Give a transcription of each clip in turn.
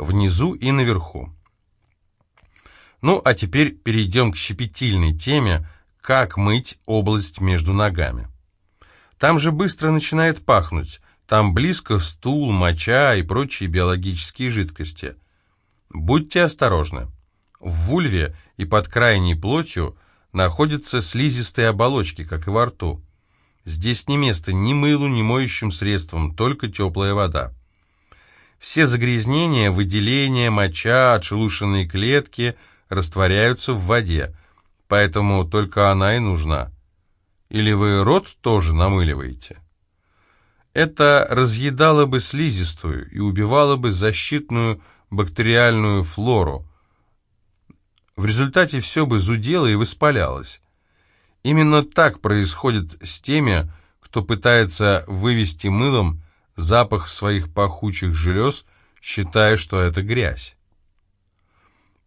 внизу и наверху. Ну, а теперь перейдем к щепетильной теме, как мыть область между ногами. Там же быстро начинает пахнуть, там близко стул, моча и прочие биологические жидкости. Будьте осторожны. В вульве и под крайней плотью находятся слизистые оболочки, как и во рту. Здесь не место ни мылу, ни моющим средствам, только теплая вода. Все загрязнения, выделения, моча, отшелушенные клетки растворяются в воде, поэтому только она и нужна. Или вы рот тоже намыливаете? Это разъедало бы слизистую и убивало бы защитную бактериальную флору. В результате все бы зудело и воспалялось. Именно так происходит с теми, кто пытается вывести мылом запах своих пахучих желез, считая, что это грязь.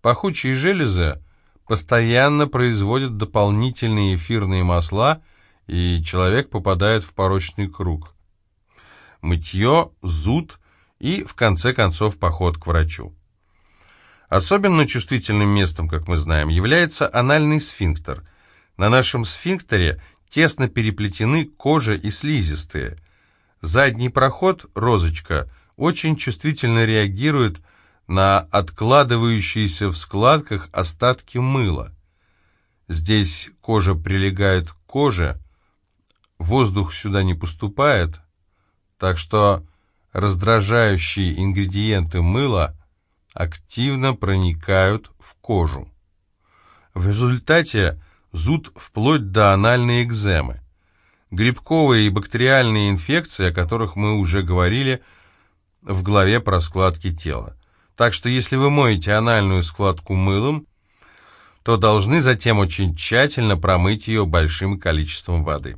Пахучие железы постоянно производят дополнительные эфирные масла, и человек попадает в порочный круг. Мытье, зуд и, в конце концов, поход к врачу. Особенно чувствительным местом, как мы знаем, является анальный сфинктер. На нашем сфинктере тесно переплетены кожа и слизистые. Задний проход, розочка, очень чувствительно реагирует на откладывающиеся в складках остатки мыла. Здесь кожа прилегает к коже, воздух сюда не поступает, так что раздражающие ингредиенты мыла активно проникают в кожу. В результате зуд вплоть до анальной экземы. Грибковые и бактериальные инфекции, о которых мы уже говорили в главе про складки тела. Так что если вы моете анальную складку мылом, то должны затем очень тщательно промыть ее большим количеством воды.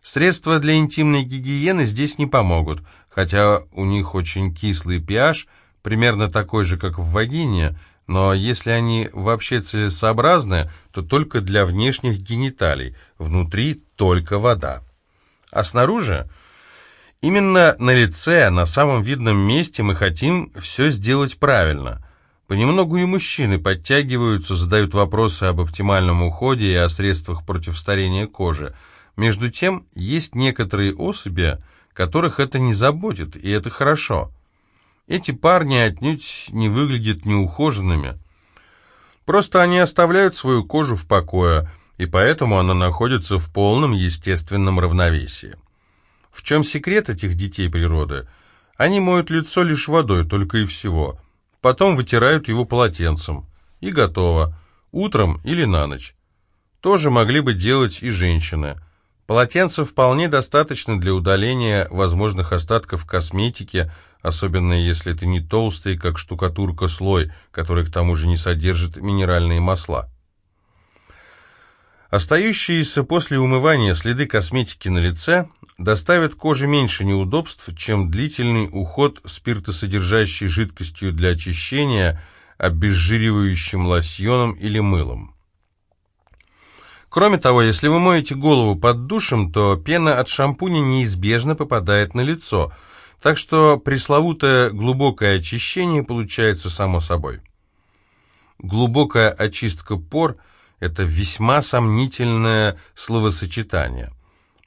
Средства для интимной гигиены здесь не помогут, хотя у них очень кислый pH, примерно такой же, как в вагине, но если они вообще целесообразны, то только для внешних гениталий, внутри только вода. А снаружи, именно на лице, на самом видном месте мы хотим все сделать правильно. Понемногу и мужчины подтягиваются, задают вопросы об оптимальном уходе и о средствах против старения кожи – между тем, есть некоторые особи, которых это не заботит, и это хорошо. Эти парни отнюдь не выглядят неухоженными. Просто они оставляют свою кожу в покое, и поэтому она находится в полном естественном равновесии. В чем секрет этих детей природы? Они моют лицо лишь водой, только и всего. Потом вытирают его полотенцем. И готово. Утром или на ночь. Тоже могли бы делать и женщины – Полотенца вполне достаточно для удаления возможных остатков косметики, особенно если это не толстый, как штукатурка, слой, который к тому же не содержит минеральные масла. Остающиеся после умывания следы косметики на лице доставят коже меньше неудобств, чем длительный уход спиртосодержащей жидкостью для очищения, обезжиривающим лосьоном или мылом. Кроме того, если вы моете голову под душем, то пена от шампуня неизбежно попадает на лицо, так что пресловутое глубокое очищение получается само собой. Глубокая очистка пор – это весьма сомнительное словосочетание.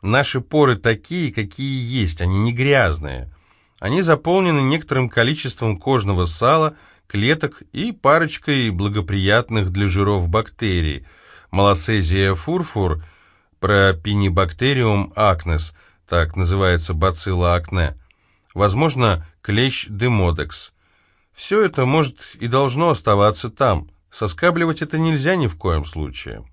Наши поры такие, какие есть, они не грязные. Они заполнены некоторым количеством кожного сала, клеток и парочкой благоприятных для жиров бактерий – Малосезия фурфур, пропинибактериум акнес, так называется бацилла акне, возможно, клещ демодекс. Все это может и должно оставаться там, соскабливать это нельзя ни в коем случае.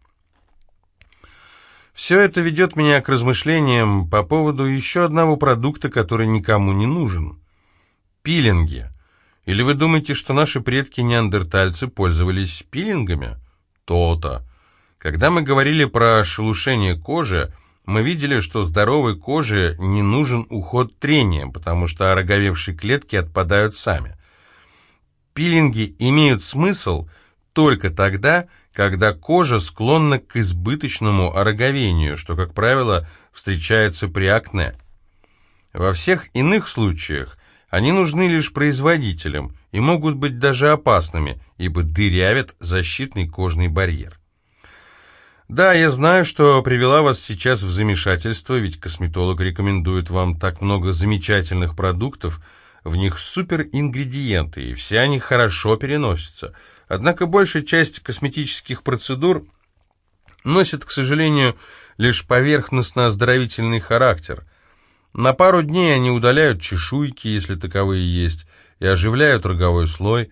Все это ведет меня к размышлениям по поводу еще одного продукта, который никому не нужен. Пилинги. Или вы думаете, что наши предки-неандертальцы пользовались пилингами? То-то. Когда мы говорили про шелушение кожи, мы видели, что здоровой коже не нужен уход трением, потому что ороговевшие клетки отпадают сами. Пилинги имеют смысл только тогда, когда кожа склонна к избыточному ороговению, что, как правило, встречается при акне. Во всех иных случаях Они нужны лишь производителям и могут быть даже опасными, ибо дырявят защитный кожный барьер. Да, я знаю, что привела вас сейчас в замешательство, ведь косметолог рекомендует вам так много замечательных продуктов, в них суперингредиенты, и все они хорошо переносятся. Однако большая часть косметических процедур носит, к сожалению, лишь поверхностно-оздоровительный характер. На пару дней они удаляют чешуйки, если таковые есть, и оживляют роговой слой.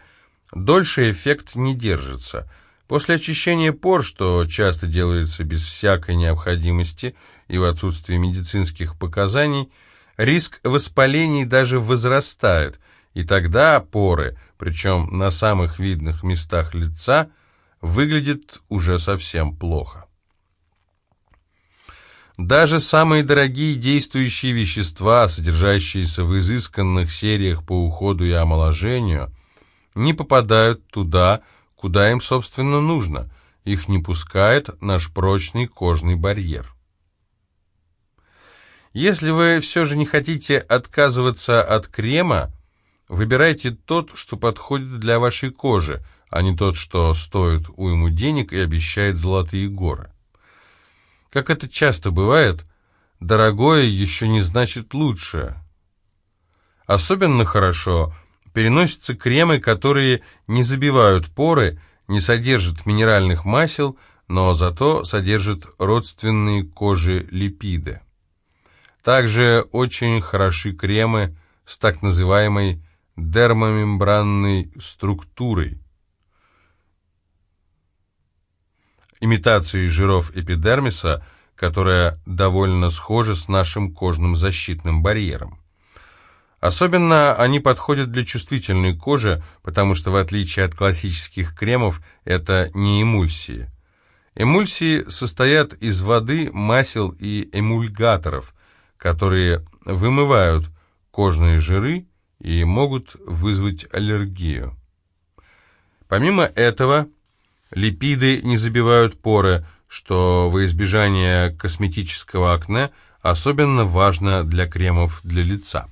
Дольше эффект не держится – После очищения пор, что часто делается без всякой необходимости и в отсутствии медицинских показаний, риск воспалений даже возрастает, и тогда поры, причем на самых видных местах лица, выглядят уже совсем плохо. Даже самые дорогие действующие вещества, содержащиеся в изысканных сериях по уходу и омоложению, не попадают туда, куда им, собственно, нужно. Их не пускает наш прочный кожный барьер. Если вы все же не хотите отказываться от крема, выбирайте тот, что подходит для вашей кожи, а не тот, что стоит уйму денег и обещает золотые горы. Как это часто бывает, дорогое еще не значит лучшее. Особенно хорошо – переносятся кремы, которые не забивают поры, не содержат минеральных масел, но зато содержат родственные коже липиды. Также очень хороши кремы с так называемой дермомембранной структурой, имитацией жиров эпидермиса, которая довольно схожа с нашим кожным защитным барьером. Особенно они подходят для чувствительной кожи, потому что в отличие от классических кремов, это не эмульсии. Эмульсии состоят из воды, масел и эмульгаторов, которые вымывают кожные жиры и могут вызвать аллергию. Помимо этого, липиды не забивают поры, что во избежание косметического акне особенно важно для кремов для лица.